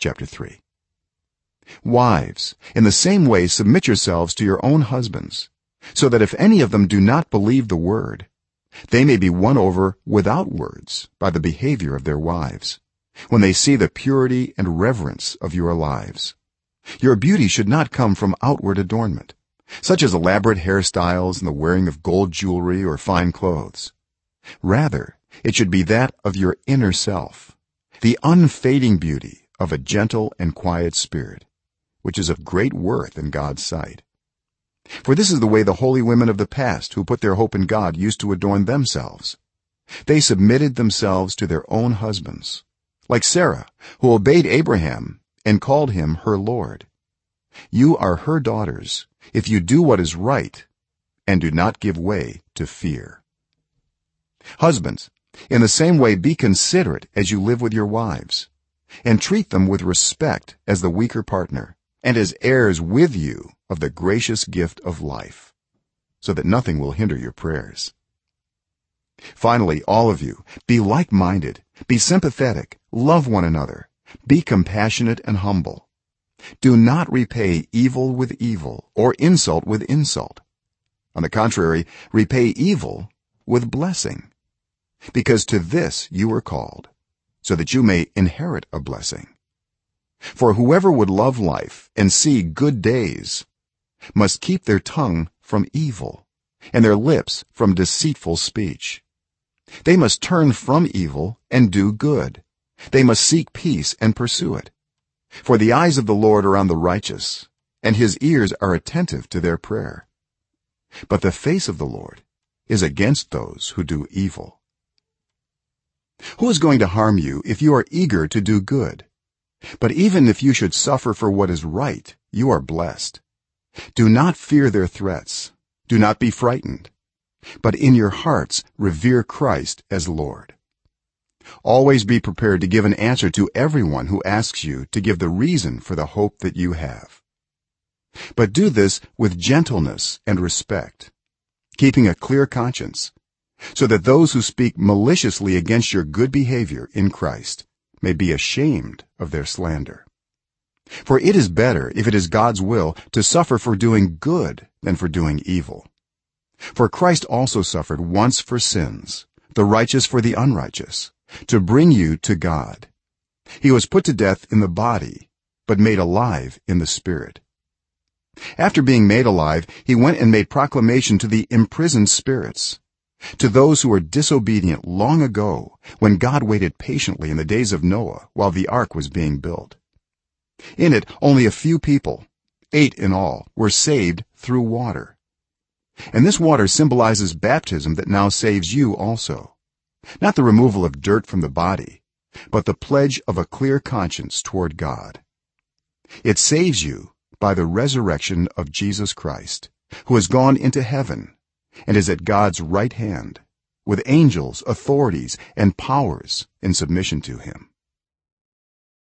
chapter 3 wives in the same way submit yourselves to your own husbands so that if any of them do not believe the word they may be won over without words by the behavior of their wives when they see the purity and reverence of your lives. Your beauty should not come from outward adornment such as elaborate hairstyles and the wearing of gold jewelry or fine clothes. Rather it should be that of your inner self the unfading beauty of a gentle and quiet spirit which is of great worth in God's sight. For this is the way the holy women of the past who put their hope in God used to adorn themselves. They submitted themselves to their own husbands like Sarah who obeyed Abraham and called him her lord. You are her daughters if you do what is right and do not give way to fear. Husbands in the same way be considerate as you live with your wives and treat them with respect as the weaker partner and as heirs with you of the gracious gift of life so that nothing will hinder your prayers. Finally all of you be like-minded be sympathetic love one another be compassionate and humble. Do not repay evil with evil or insult with insult. On the contrary repay evil with blessing because to this you were called so that you may inherit a blessing. For whoever would love life and see good days must keep their tongue from evil and their lips from deceitful speech. They must turn from evil and do good. They must seek peace and pursue it. For the eyes of the lord are on the righteous and his ears are attentive to their prayer. But the face of the lord is against those who do evil who is going to harm you if you are eager to do good? But even if you should suffer for what is right you are blessed. Do not fear their threats. Do not be frightened. But in your hearts revere Christ as Lord. Always be prepared to give an answer to everyone who asks you to give the reason for the hope that you have. But do this with gentleness and respect keeping a clear conscience so that those who speak maliciously against your good behavior in Christ may be ashamed of their slander. For it is better if it is God's will to suffer for doing good than for doing evil. For Christ also suffered once for sins the righteous for the unrighteous to bring you to God. He was put to death in the body but made alive in the spirit. After being made alive he went and made proclamation to the imprisoned spirits to those who were disobedient long ago when god waited patiently in the days of noah while the ark was being built. In it only a few people 8 in all were saved through water. And this water symbolizes baptism that now saves you also. Not the removal of dirt from the body but the pledge of a clear conscience toward god. It saves you by the resurrection of Jesus Christ who has gone into heaven and is at God's right hand with angels authorities and powers in submission to him